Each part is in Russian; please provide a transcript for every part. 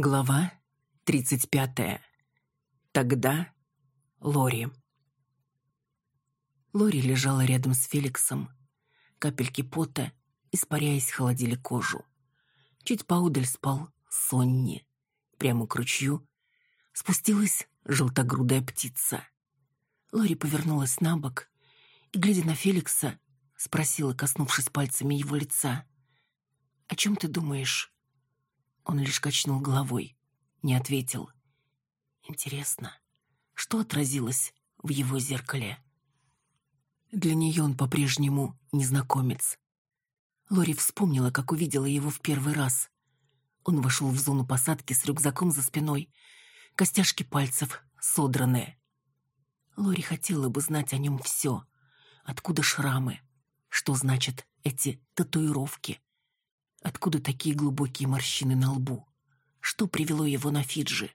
Глава 35. Тогда Лори. Лори лежала рядом с Феликсом. Капельки пота, испаряясь, холодили кожу. Чуть поудаль спал Сонни. Прямо к ручью спустилась желтогрудая птица. Лори повернулась на бок и, глядя на Феликса, спросила, коснувшись пальцами его лица. «О чем ты думаешь?» Он лишь качнул головой, не ответил. Интересно, что отразилось в его зеркале? Для нее он по-прежнему незнакомец. Лори вспомнила, как увидела его в первый раз. Он вошел в зону посадки с рюкзаком за спиной, костяшки пальцев содранные. Лори хотела бы знать о нем все. Откуда шрамы? Что значат эти татуировки? Откуда такие глубокие морщины на лбу? Что привело его на Фиджи?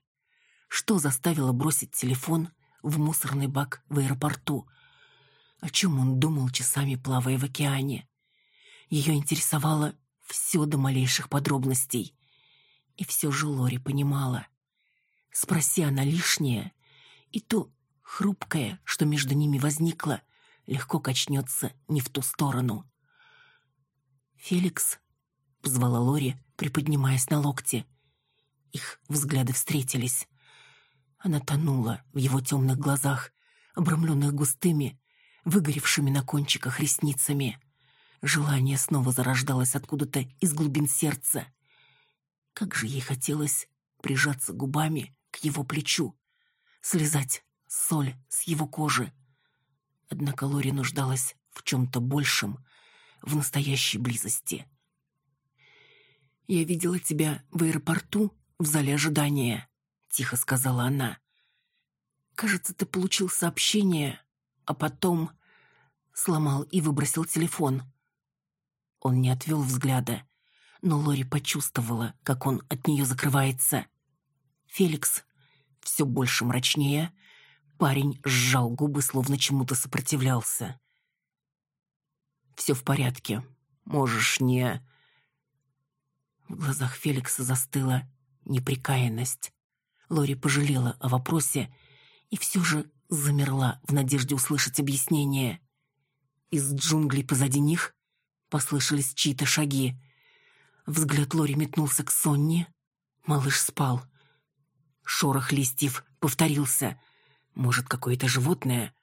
Что заставило бросить телефон в мусорный бак в аэропорту? О чем он думал часами, плавая в океане? Ее интересовало все до малейших подробностей. И все же Лори понимала. Спроси она лишнее, и то хрупкое, что между ними возникло, легко качнется не в ту сторону. Феликс позвала Лори, приподнимаясь на локте. Их взгляды встретились. Она тонула в его темных глазах, обрамленных густыми, выгоревшими на кончиках ресницами. Желание снова зарождалось откуда-то из глубин сердца. Как же ей хотелось прижаться губами к его плечу, слезать соль с его кожи. Однако Лори нуждалась в чем-то большем, в настоящей близости. «Я видела тебя в аэропорту в зале ожидания», — тихо сказала она. «Кажется, ты получил сообщение, а потом сломал и выбросил телефон». Он не отвел взгляда, но Лори почувствовала, как он от нее закрывается. Феликс все больше мрачнее. Парень сжал губы, словно чему-то сопротивлялся. «Все в порядке. Можешь не...» В глазах Феликса застыла неприкаянность. Лори пожалела о вопросе и все же замерла в надежде услышать объяснение. Из джунглей позади них послышались чьи-то шаги. Взгляд Лори метнулся к Сонне. Малыш спал. Шорох листьев повторился. Может, какое-то животное?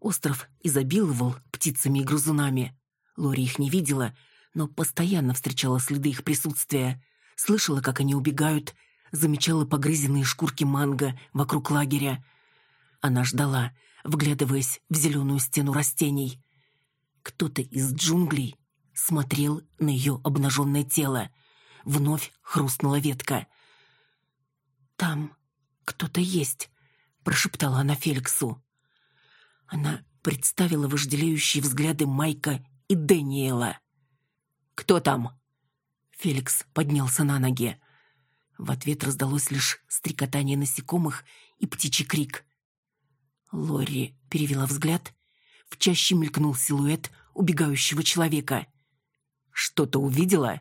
Остров изобиловал птицами и грызунами. Лори их не видела, но постоянно встречала следы их присутствия, слышала, как они убегают, замечала погрызенные шкурки манго вокруг лагеря. Она ждала, вглядываясь в зеленую стену растений. Кто-то из джунглей смотрел на ее обнаженное тело. Вновь хрустнула ветка. «Там кто-то есть», — прошептала она Феликсу. Она представила вожделеющие взгляды Майка и Дэниела. «Кто там?» Феликс поднялся на ноги. В ответ раздалось лишь стрекотание насекомых и птичий крик. Лори перевела взгляд. В чаще мелькнул силуэт убегающего человека. «Что-то увидела?»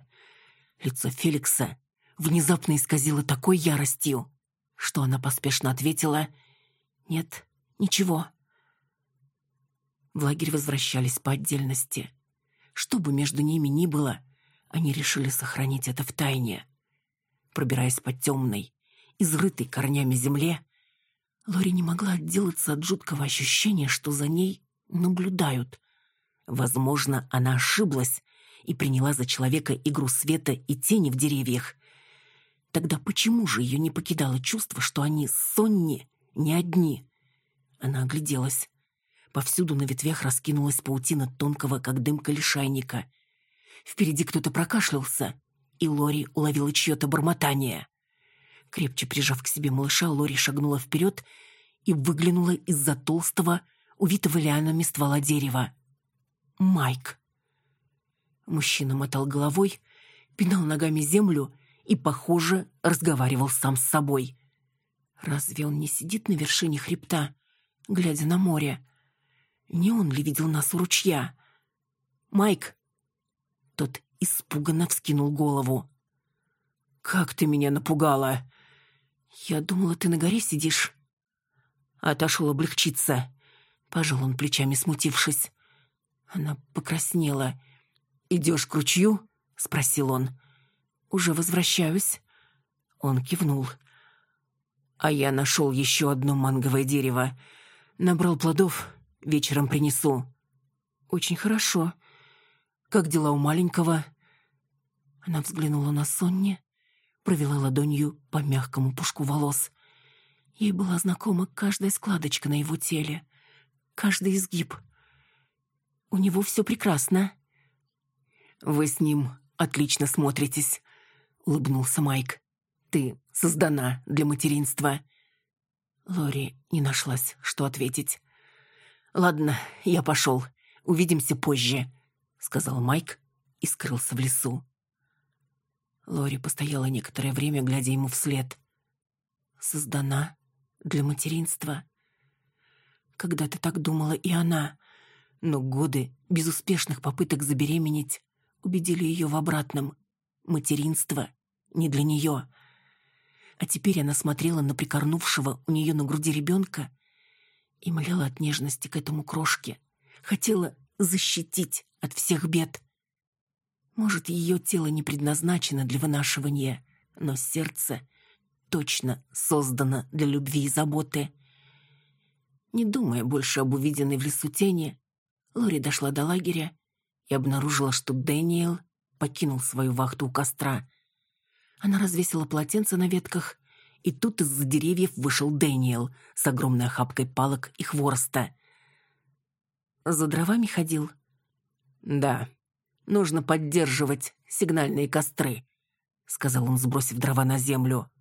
Лицо Феликса внезапно исказило такой яростью, что она поспешно ответила «Нет, ничего». В лагерь возвращались по отдельности. Что бы между ними ни было, они решили сохранить это в тайне. Пробираясь по темной, изрытой корнями земле, Лори не могла отделаться от жуткого ощущения, что за ней наблюдают. Возможно, она ошиблась и приняла за человека игру света и тени в деревьях. Тогда почему же ее не покидало чувство, что они с Сонни не одни? Она огляделась. Повсюду на ветвях раскинулась паутина тонкого, как дымка лишайника. Впереди кто-то прокашлялся, и Лори уловила чье-то бормотание. Крепче прижав к себе малыша, Лори шагнула вперед и выглянула из-за толстого, увитого лианами ствола дерева. «Майк!» Мужчина мотал головой, пинал ногами землю и, похоже, разговаривал сам с собой. Разве он не сидит на вершине хребта, глядя на море? Не он ли видел нас у ручья? «Майк!» Тот испуганно вскинул голову. «Как ты меня напугала!» «Я думала, ты на горе сидишь». Отошел облегчиться. Пожал он плечами, смутившись. Она покраснела. «Идешь к ручью?» — спросил он. «Уже возвращаюсь». Он кивнул. «А я нашел еще одно манговое дерево. Набрал плодов, вечером принесу». «Очень хорошо. Как дела у маленького?» Она взглянула на Сонни, провела ладонью по мягкому пушку волос. Ей была знакома каждая складочка на его теле, каждый изгиб. «У него все прекрасно». «Вы с ним отлично смотритесь», — улыбнулся Майк. «Ты создана для материнства». Лори не нашлась, что ответить. «Ладно, я пошел. Увидимся позже», — сказал Майк и скрылся в лесу. Лори постояла некоторое время, глядя ему вслед. «Создана для материнства». Когда-то так думала и она, но годы безуспешных попыток забеременеть убедили ее в обратном. Материнство не для нее. А теперь она смотрела на прикорнувшего у нее на груди ребенка и молила от нежности к этому крошке. Хотела защитить от всех бед. Может, ее тело не предназначено для вынашивания, но сердце точно создано для любви и заботы. Не думая больше об увиденной в лесу тени, Лори дошла до лагеря и обнаружила, что Дэниел покинул свою вахту у костра. Она развесила полотенце на ветках, и тут из-за деревьев вышел Дэниел с огромной охапкой палок и хвороста. «За дровами ходил?» «Да», Нужно поддерживать сигнальные костры», — сказал он, сбросив дрова на землю.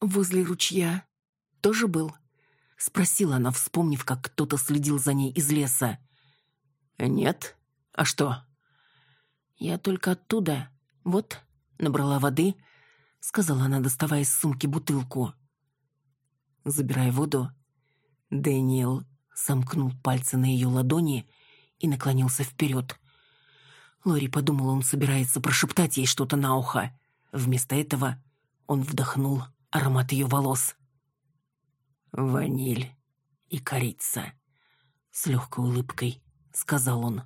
«Возле ручья тоже был?» — спросила она, вспомнив, как кто-то следил за ней из леса. «Нет. А что?» «Я только оттуда. Вот, набрала воды», — сказала она, доставая из сумки бутылку. Забирая воду, Дэниел сомкнул пальцы на ее ладони и наклонился вперед. Лори подумала, он собирается прошептать ей что-то на ухо. Вместо этого он вдохнул аромат ее волос. «Ваниль и корица», — с легкой улыбкой сказал он.